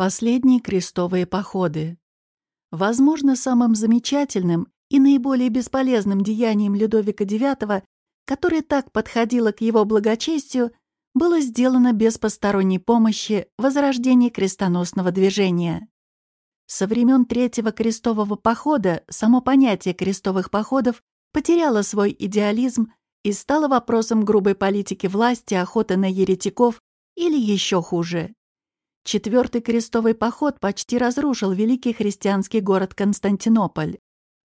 Последние крестовые походы. Возможно, самым замечательным и наиболее бесполезным деянием Людовика IX, которое так подходило к его благочестию, было сделано без посторонней помощи возрождение крестоносного движения. Со времен Третьего крестового похода само понятие крестовых походов потеряло свой идеализм и стало вопросом грубой политики власти, охоты на еретиков или еще хуже. Четвертый крестовый поход почти разрушил великий христианский город Константинополь.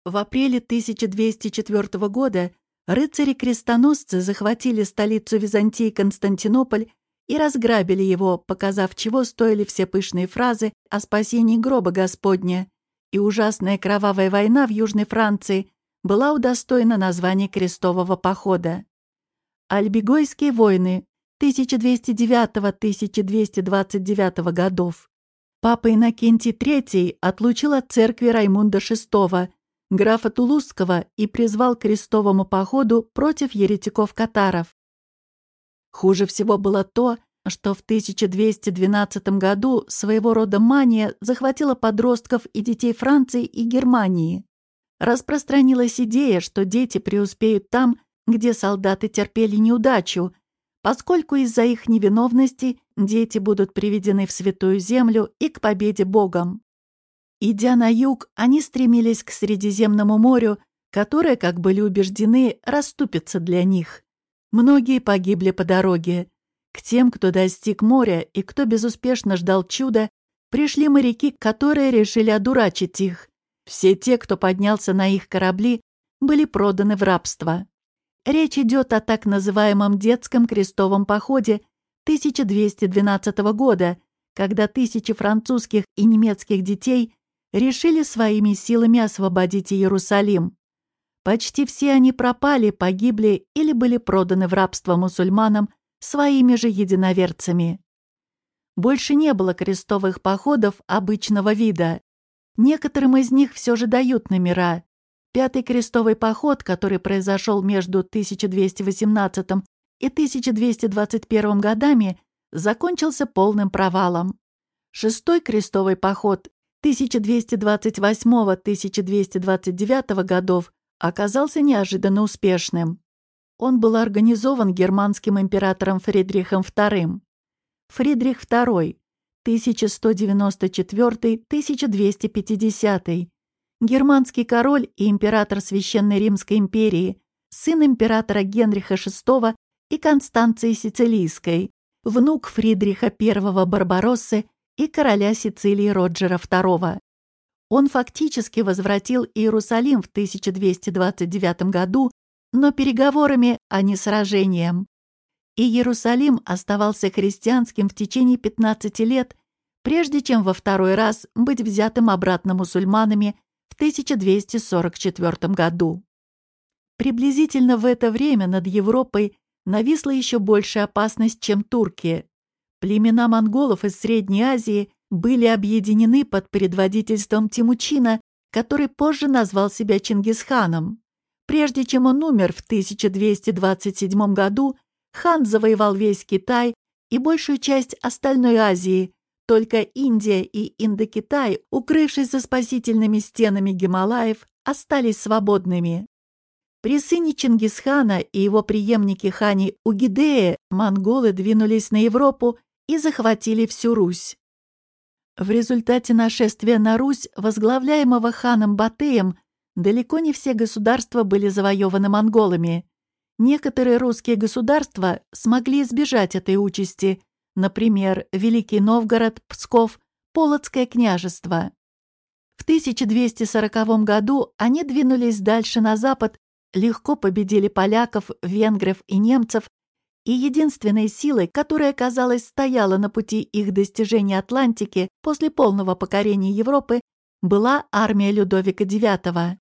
В апреле 1204 года рыцари-крестоносцы захватили столицу Византии Константинополь и разграбили его, показав, чего стоили все пышные фразы о спасении гроба Господня, и ужасная кровавая война в Южной Франции была удостоена названия крестового похода. Альбигойские войны 1209-1229 годов. Папа Иннокентий III отлучил от церкви Раймунда VI, графа Тулузского, и призвал к крестовому походу против еретиков-катаров. Хуже всего было то, что в 1212 году своего рода мания захватила подростков и детей Франции и Германии. Распространилась идея, что дети преуспеют там, где солдаты терпели неудачу, поскольку из-за их невиновности дети будут приведены в Святую Землю и к победе Богом. Идя на юг, они стремились к Средиземному морю, которое, как были убеждены, расступится для них. Многие погибли по дороге. К тем, кто достиг моря и кто безуспешно ждал чуда, пришли моряки, которые решили одурачить их. Все те, кто поднялся на их корабли, были проданы в рабство. Речь идет о так называемом детском крестовом походе 1212 года, когда тысячи французских и немецких детей решили своими силами освободить Иерусалим. Почти все они пропали, погибли или были проданы в рабство мусульманам своими же единоверцами. Больше не было крестовых походов обычного вида. Некоторым из них все же дают номера, Пятый крестовый поход, который произошел между 1218 и 1221 годами, закончился полным провалом. Шестой крестовый поход 1228-1229 годов оказался неожиданно успешным. Он был организован германским императором Фридрихом II. Фридрих II 1194-1250 германский король и император Священной Римской империи, сын императора Генриха VI и Констанции Сицилийской, внук Фридриха I Барбароссы и короля Сицилии Роджера II. Он фактически возвратил Иерусалим в 1229 году, но переговорами, а не сражением. И Иерусалим оставался христианским в течение 15 лет, прежде чем во второй раз быть взятым обратно мусульманами в 1244 году. Приблизительно в это время над Европой нависла еще большая опасность, чем турки. Племена монголов из Средней Азии были объединены под предводительством Тимучина, который позже назвал себя Чингисханом. Прежде чем он умер в 1227 году, хан завоевал весь Китай и большую часть остальной Азии, только Индия и Индокитай, укрывшись за спасительными стенами Гималаев, остались свободными. При сыне Чингисхана и его преемнике хане Угидея монголы двинулись на Европу и захватили всю Русь. В результате нашествия на Русь, возглавляемого ханом Батыем, далеко не все государства были завоеваны монголами. Некоторые русские государства смогли избежать этой участи – Например, Великий Новгород, Псков, Полоцкое княжество. В 1240 году они двинулись дальше на запад, легко победили поляков, венгров и немцев, и единственной силой, которая, казалось, стояла на пути их достижения Атлантики после полного покорения Европы, была армия Людовика IX.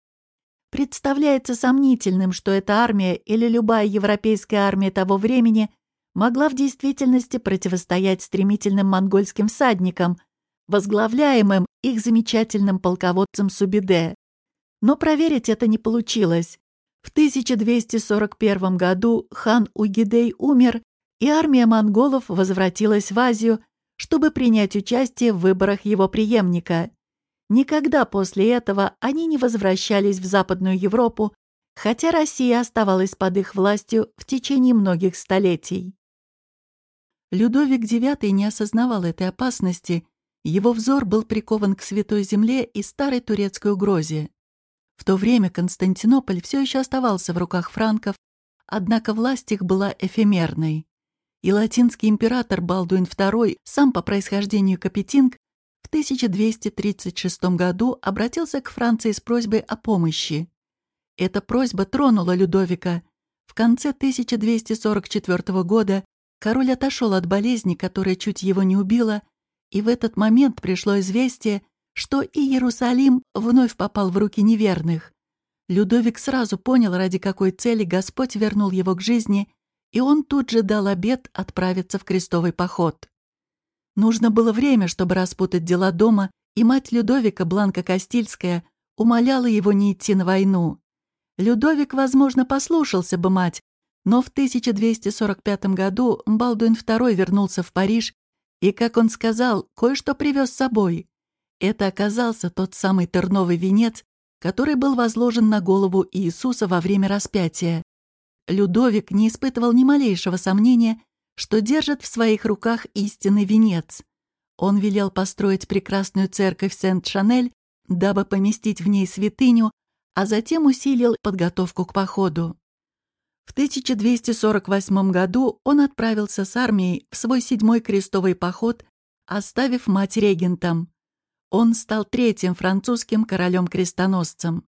Представляется сомнительным, что эта армия или любая европейская армия того времени – могла в действительности противостоять стремительным монгольским всадникам, возглавляемым их замечательным полководцем Субиде. Но проверить это не получилось. В 1241 году хан Угидей умер, и армия монголов возвратилась в Азию, чтобы принять участие в выборах его преемника. Никогда после этого они не возвращались в Западную Европу, хотя Россия оставалась под их властью в течение многих столетий. Людовик IX не осознавал этой опасности, его взор был прикован к Святой Земле и старой турецкой угрозе. В то время Константинополь все еще оставался в руках франков, однако власть их была эфемерной. И латинский император Балдуин II, сам по происхождению Капетинг, в 1236 году обратился к Франции с просьбой о помощи. Эта просьба тронула Людовика. В конце 1244 года король отошел от болезни, которая чуть его не убила, и в этот момент пришло известие, что и Иерусалим вновь попал в руки неверных. Людовик сразу понял, ради какой цели Господь вернул его к жизни, и он тут же дал обет отправиться в крестовый поход. Нужно было время, чтобы распутать дела дома, и мать Людовика, Бланка Кастильская, умоляла его не идти на войну. Людовик, возможно, послушался бы мать, но в 1245 году Балдуин II вернулся в Париж и, как он сказал, кое-что привез с собой. Это оказался тот самый терновый венец, который был возложен на голову Иисуса во время распятия. Людовик не испытывал ни малейшего сомнения, что держит в своих руках истинный венец. Он велел построить прекрасную церковь Сент-Шанель, дабы поместить в ней святыню, а затем усилил подготовку к походу. В 1248 году он отправился с армией в свой седьмой крестовый поход, оставив мать регентом. Он стал третьим французским королем-крестоносцем.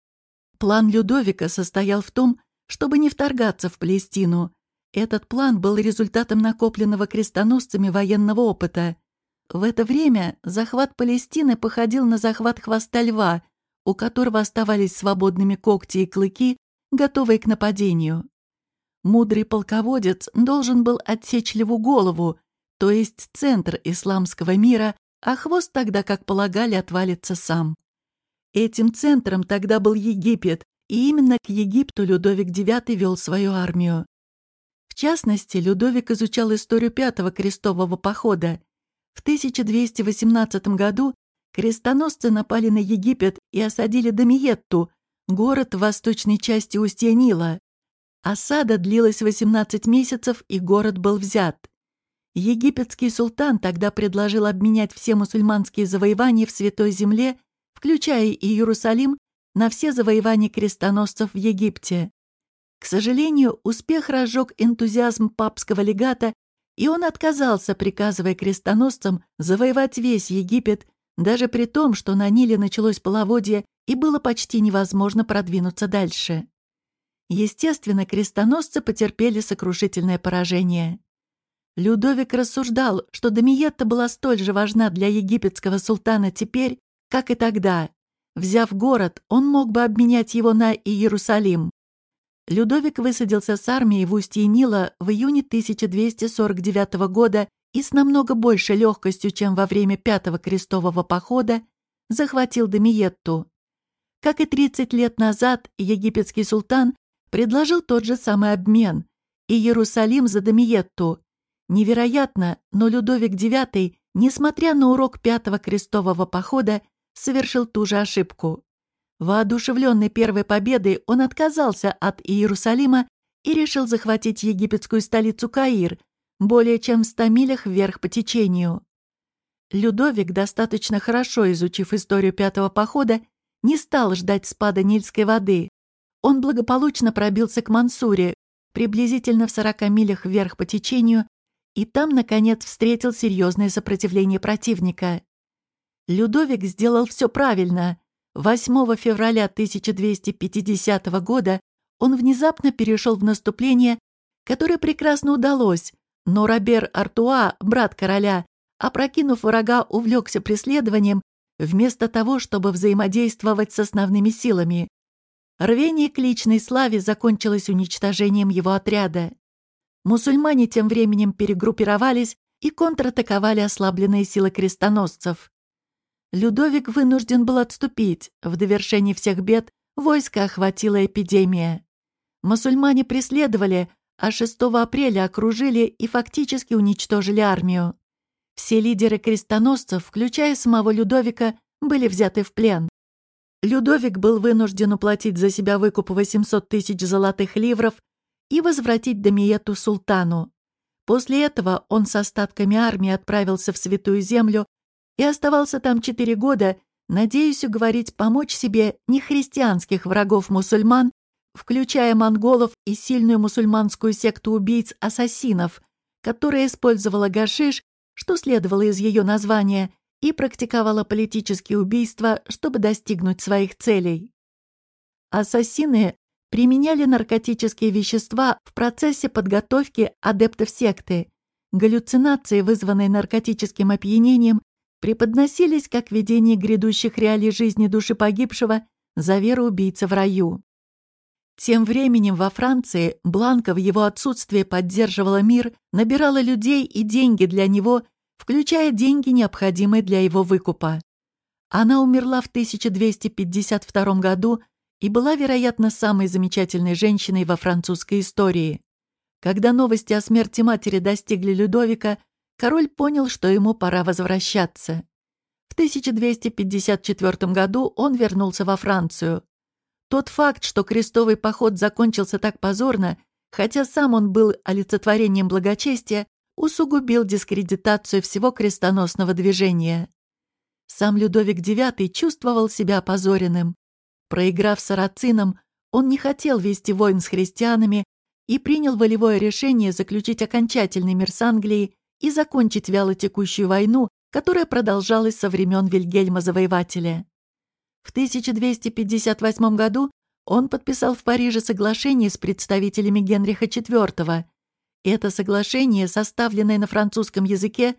План Людовика состоял в том, чтобы не вторгаться в Палестину. Этот план был результатом накопленного крестоносцами военного опыта. В это время захват Палестины походил на захват хвоста льва, у которого оставались свободными когти и клыки, готовые к нападению. Мудрый полководец должен был отсечь льву голову, то есть центр исламского мира, а хвост тогда, как полагали, отвалится сам. Этим центром тогда был Египет, и именно к Египту Людовик IX вел свою армию. В частности, Людовик изучал историю Пятого крестового похода. В 1218 году крестоносцы напали на Египет и осадили Дамиетту, город в восточной части устья Нила. Осада длилась 18 месяцев, и город был взят. Египетский султан тогда предложил обменять все мусульманские завоевания в Святой Земле, включая и Иерусалим, на все завоевания крестоносцев в Египте. К сожалению, успех разжег энтузиазм папского легата, и он отказался, приказывая крестоносцам завоевать весь Египет, даже при том, что на Ниле началось половодье и было почти невозможно продвинуться дальше. Естественно, крестоносцы потерпели сокрушительное поражение. Людовик рассуждал, что Дамиетта была столь же важна для египетского султана теперь, как и тогда. Взяв город, он мог бы обменять его на Иерусалим. Людовик высадился с армией в устье Нила в июне 1249 года и с намного большей легкостью, чем во время Пятого крестового похода, захватил Дамиетту. Как и 30 лет назад, египетский султан предложил тот же самый обмен – Иерусалим за Дамиетту, Невероятно, но Людовик IX, несмотря на урок Пятого крестового похода, совершил ту же ошибку. Воодушевленный первой победой, он отказался от Иерусалима и решил захватить египетскую столицу Каир, более чем в ста милях вверх по течению. Людовик, достаточно хорошо изучив историю Пятого похода, не стал ждать спада Нильской воды. Он благополучно пробился к Мансуре, приблизительно в 40 милях вверх по течению, и там, наконец, встретил серьезное сопротивление противника. Людовик сделал все правильно. 8 февраля 1250 года он внезапно перешел в наступление, которое прекрасно удалось, но Робер Артуа, брат короля, опрокинув врага, увлекся преследованием, вместо того, чтобы взаимодействовать с основными силами. Рвение к личной славе закончилось уничтожением его отряда. Мусульмане тем временем перегруппировались и контратаковали ослабленные силы крестоносцев. Людовик вынужден был отступить. В довершении всех бед войско охватила эпидемия. Мусульмане преследовали, а 6 апреля окружили и фактически уничтожили армию. Все лидеры крестоносцев, включая самого Людовика, были взяты в плен. Людовик был вынужден уплатить за себя выкуп 800 тысяч золотых ливров и возвратить Дамиету султану. После этого он с остатками армии отправился в Святую Землю и оставался там четыре года, надеясь уговорить помочь себе нехристианских врагов мусульман, включая монголов и сильную мусульманскую секту убийц-ассасинов, которая использовала гашиш, что следовало из ее названия, и практиковала политические убийства, чтобы достигнуть своих целей. Ассасины применяли наркотические вещества в процессе подготовки адептов секты. Галлюцинации, вызванные наркотическим опьянением, преподносились как видение грядущих реалий жизни души погибшего за веру убийцы в раю. Тем временем во Франции Бланка в его отсутствие поддерживала мир, набирала людей и деньги для него, включая деньги, необходимые для его выкупа. Она умерла в 1252 году и была, вероятно, самой замечательной женщиной во французской истории. Когда новости о смерти матери достигли Людовика, король понял, что ему пора возвращаться. В 1254 году он вернулся во Францию. Тот факт, что крестовый поход закончился так позорно, хотя сам он был олицетворением благочестия, усугубил дискредитацию всего крестоносного движения. Сам Людовик IX чувствовал себя опозоренным. Проиграв сарацинам, он не хотел вести войн с христианами и принял волевое решение заключить окончательный мир с Англией и закончить вялотекущую войну, которая продолжалась со времен Вильгельма Завоевателя. В 1258 году он подписал в Париже соглашение с представителями Генриха IV. Это соглашение, составленное на французском языке,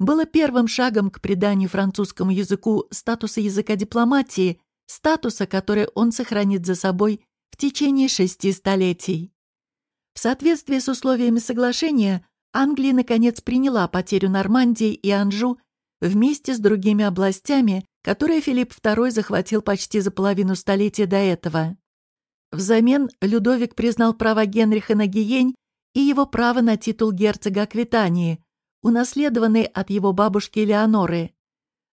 было первым шагом к приданию французскому языку статуса языка дипломатии, статуса, который он сохранит за собой в течение шести столетий. В соответствии с условиями соглашения, Англия, наконец, приняла потерю Нормандии и Анжу вместе с другими областями, которые Филипп II захватил почти за половину столетия до этого. Взамен Людовик признал право Генриха на Гиень и его право на титул герцога Аквитании, унаследованный от его бабушки Элеоноры.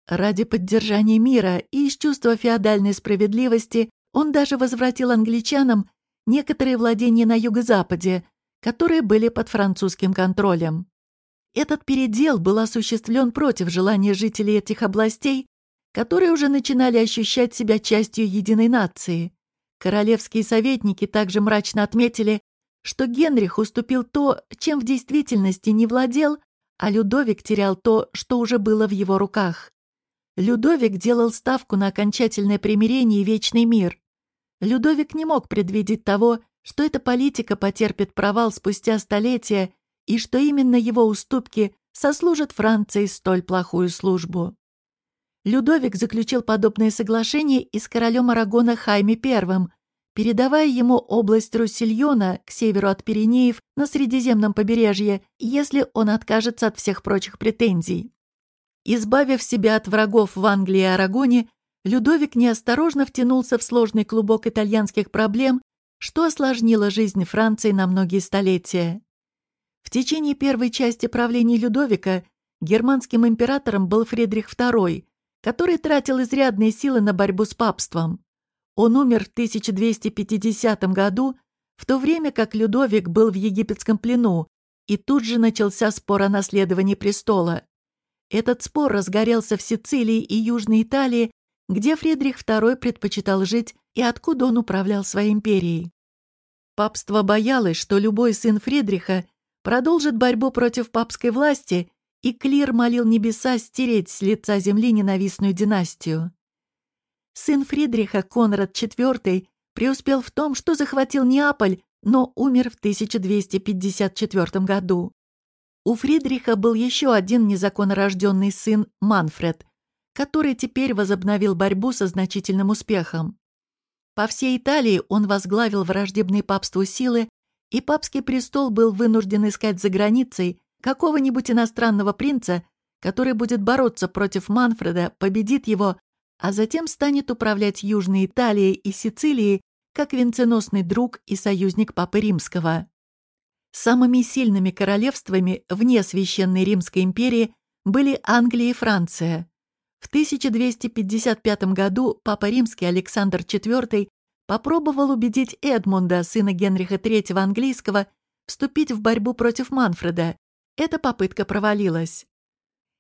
Ради поддержания мира и из чувства феодальной справедливости он даже возвратил англичанам некоторые владения на юго-западе, которые были под французским контролем. Этот передел был осуществлен против желания жителей этих областей которые уже начинали ощущать себя частью единой нации. Королевские советники также мрачно отметили, что Генрих уступил то, чем в действительности не владел, а Людовик терял то, что уже было в его руках. Людовик делал ставку на окончательное примирение и вечный мир. Людовик не мог предвидеть того, что эта политика потерпит провал спустя столетия и что именно его уступки сослужат Франции столь плохую службу. Людовик заключил подобное соглашение и с королем Арагона Хайме I, передавая ему область Руссильона к северу от Пиренеев на Средиземном побережье, если он откажется от всех прочих претензий. Избавив себя от врагов в Англии и Арагоне, Людовик неосторожно втянулся в сложный клубок итальянских проблем, что осложнило жизнь Франции на многие столетия. В течение первой части правления Людовика германским императором был Фридрих II, который тратил изрядные силы на борьбу с папством. Он умер в 1250 году, в то время как Людовик был в египетском плену, и тут же начался спор о наследовании престола. Этот спор разгорелся в Сицилии и Южной Италии, где Фридрих II предпочитал жить и откуда он управлял своей империей. Папство боялось, что любой сын Фридриха продолжит борьбу против папской власти и Клир молил небеса стереть с лица земли ненавистную династию. Сын Фридриха, Конрад IV, преуспел в том, что захватил Неаполь, но умер в 1254 году. У Фридриха был еще один незаконно рожденный сын Манфред, который теперь возобновил борьбу со значительным успехом. По всей Италии он возглавил враждебные папству силы, и папский престол был вынужден искать за границей какого-нибудь иностранного принца, который будет бороться против Манфреда, победит его, а затем станет управлять Южной Италией и Сицилией как венценосный друг и союзник Папы Римского. Самыми сильными королевствами вне Священной Римской империи были Англия и Франция. В 1255 году Папа Римский Александр IV попробовал убедить Эдмунда, сына Генриха III английского, вступить в борьбу против Манфреда. Эта попытка провалилась.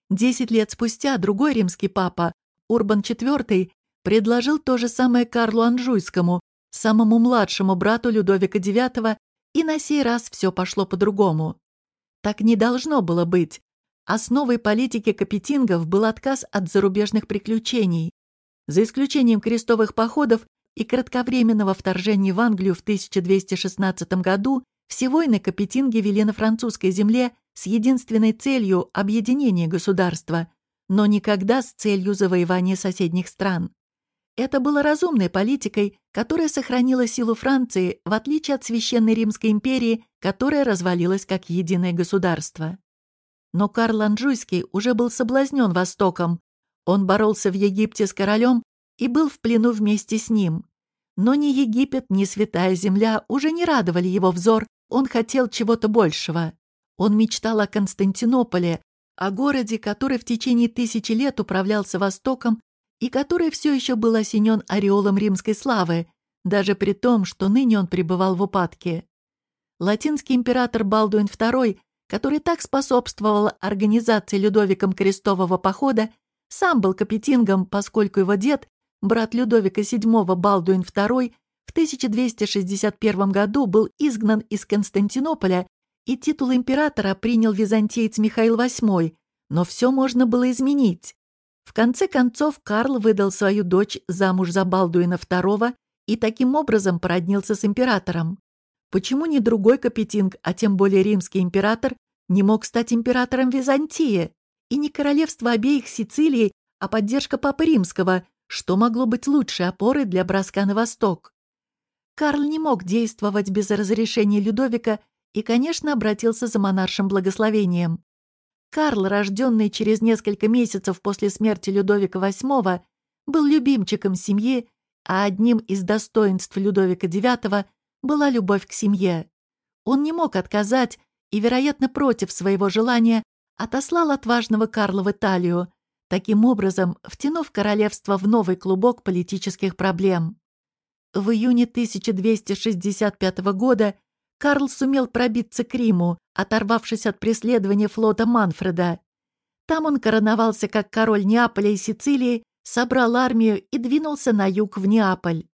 Десять лет спустя другой римский папа, Урбан IV, предложил то же самое Карлу Анжуйскому, самому младшему брату Людовика IX, и на сей раз все пошло по-другому. Так не должно было быть. Основой политики капетингов был отказ от зарубежных приключений. За исключением крестовых походов и кратковременного вторжения в Англию в 1216 году, все войны капетинги вели на французской земле с единственной целью объединения государства, но никогда с целью завоевания соседних стран. Это было разумной политикой, которая сохранила силу Франции, в отличие от Священной Римской империи, которая развалилась как единое государство. Но Карл Анжуйский уже был соблазнен Востоком. Он боролся в Египте с королем и был в плену вместе с ним. Но ни Египет, ни Святая Земля уже не радовали его взор, он хотел чего-то большего. Он мечтал о Константинополе, о городе, который в течение тысячи лет управлялся Востоком и который все еще был осенен ореолом римской славы, даже при том, что ныне он пребывал в упадке. Латинский император Балдуин II, который так способствовал организации Людовиком крестового похода, сам был капетингом, поскольку его дед, брат Людовика VII Балдуин II, в 1261 году был изгнан из Константинополя, и титул императора принял византиец Михаил VIII, но все можно было изменить. В конце концов, Карл выдал свою дочь замуж за Балдуина II и таким образом породнился с императором. Почему ни другой Капетинг, а тем более римский император, не мог стать императором Византии? И не королевство обеих Сицилий, а поддержка Папы Римского, что могло быть лучшей опорой для броска на восток? Карл не мог действовать без разрешения Людовика и, конечно, обратился за монаршим благословением. Карл, рожденный через несколько месяцев после смерти Людовика VIII, был любимчиком семьи, а одним из достоинств Людовика IX была любовь к семье. Он не мог отказать и, вероятно, против своего желания, отослал отважного Карла в Италию, таким образом втянув королевство в новый клубок политических проблем. В июне 1265 года Карл сумел пробиться к Риму, оторвавшись от преследования флота Манфреда. Там он короновался как король Неаполя и Сицилии, собрал армию и двинулся на юг в Неаполь.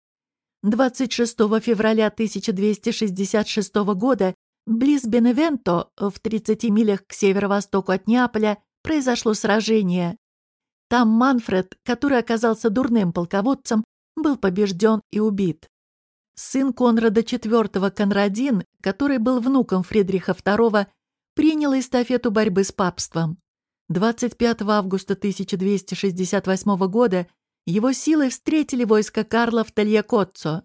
26 февраля 1266 года близ Беневенто, в 30 милях к северо-востоку от Неаполя, произошло сражение. Там Манфред, который оказался дурным полководцем, был побежден и убит. Сын Конрада IV Конрадин, который был внуком Фридриха II, принял эстафету борьбы с папством. 25 августа 1268 года его силы встретили войско Карла в Тальякоццо.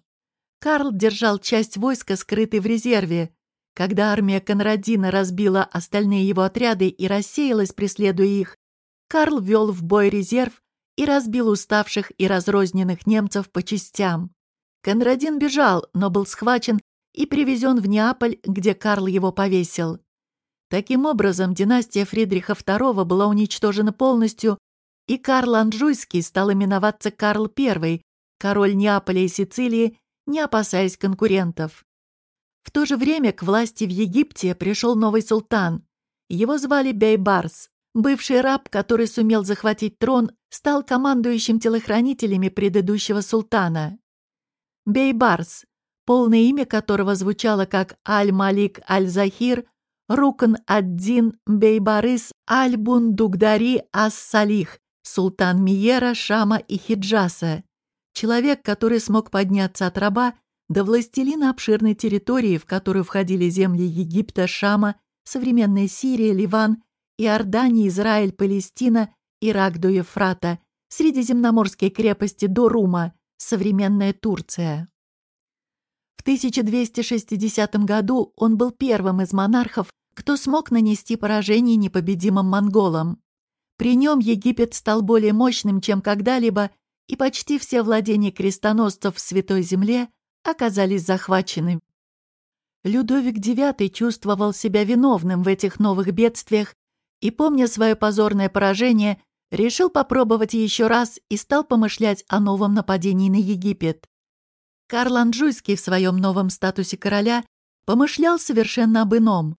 Карл держал часть войска, скрытой в резерве. Когда армия Конрадина разбила остальные его отряды и рассеялась, преследуя их, Карл вел в бой резерв и разбил уставших и разрозненных немцев по частям. Конрадин бежал, но был схвачен и привезен в Неаполь, где Карл его повесил. Таким образом, династия Фридриха II была уничтожена полностью, и Карл Анжуйский стал именоваться Карл I, король Неаполя и Сицилии, не опасаясь конкурентов. В то же время к власти в Египте пришел новый султан. Его звали Бейбарс. Бывший раб, который сумел захватить трон, стал командующим телохранителями предыдущего султана. Бейбарс, полное имя которого звучало как Аль-Малик Аль-Захир, Рукн Ад-Дин Бейбарыс Аль-Бундугдари Ас-Салих, султан Миера, Шама и Хиджаса. Человек, который смог подняться от раба до властелина обширной территории, в которую входили земли Египта, Шама, современная Сирия, Ливан, Иордания, Израиль, Палестина, Ирак до Ефрата, средиземноморские крепости до Рума, современная Турция. В 1260 году он был первым из монархов, кто смог нанести поражение непобедимым монголам. При нем Египет стал более мощным, чем когда-либо, и почти все владения крестоносцев в Святой Земле оказались захвачены. Людовик IX чувствовал себя виновным в этих новых бедствиях и, помня свое позорное поражение, решил попробовать еще раз и стал помышлять о новом нападении на Египет. Карл Анжуйский в своем новом статусе короля помышлял совершенно об ином.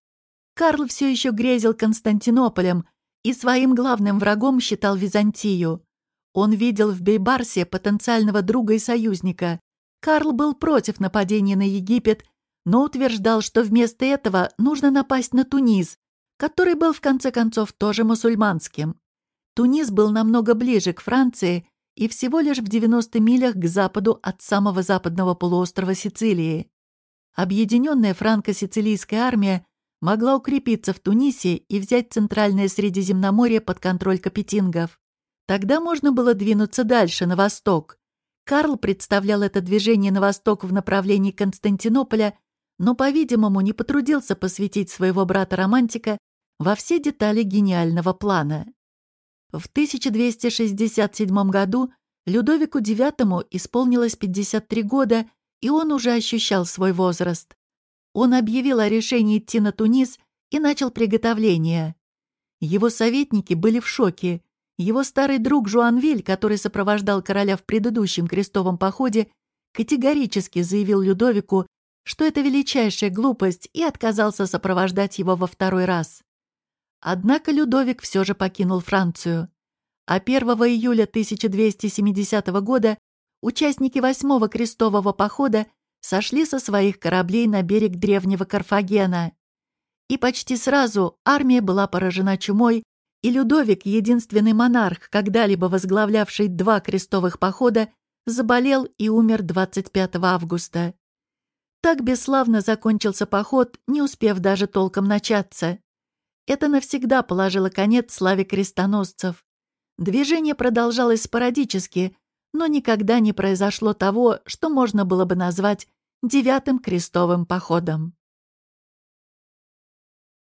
Карл все еще грезил Константинополем и своим главным врагом считал Византию. Он видел в Бейбарсе потенциального друга и союзника. Карл был против нападения на Египет, но утверждал, что вместо этого нужно напасть на Тунис, который был в конце концов тоже мусульманским. Тунис был намного ближе к Франции и всего лишь в 90 милях к западу от самого западного полуострова Сицилии. Объединенная франко-сицилийская армия могла укрепиться в Тунисе и взять центральное Средиземноморье под контроль капетингов. Тогда можно было двинуться дальше, на восток. Карл представлял это движение на восток в направлении Константинополя, но, по-видимому, не потрудился посвятить своего брата-романтика во все детали гениального плана. В 1267 году Людовику IX исполнилось 53 года, и он уже ощущал свой возраст. Он объявил о решении идти на Тунис и начал приготовления. Его советники были в шоке. Его старый друг Жуанвиль, который сопровождал короля в предыдущем крестовом походе, категорически заявил Людовику, что это величайшая глупость, и отказался сопровождать его во второй раз. Однако Людовик все же покинул Францию. А 1 июля 1270 года участники восьмого крестового похода сошли со своих кораблей на берег древнего Карфагена. И почти сразу армия была поражена чумой, и Людовик, единственный монарх, когда-либо возглавлявший два крестовых похода, заболел и умер 25 августа. Так бесславно закончился поход, не успев даже толком начаться. Это навсегда положило конец славе крестоносцев. Движение продолжалось спорадически, но никогда не произошло того, что можно было бы назвать девятым крестовым походом.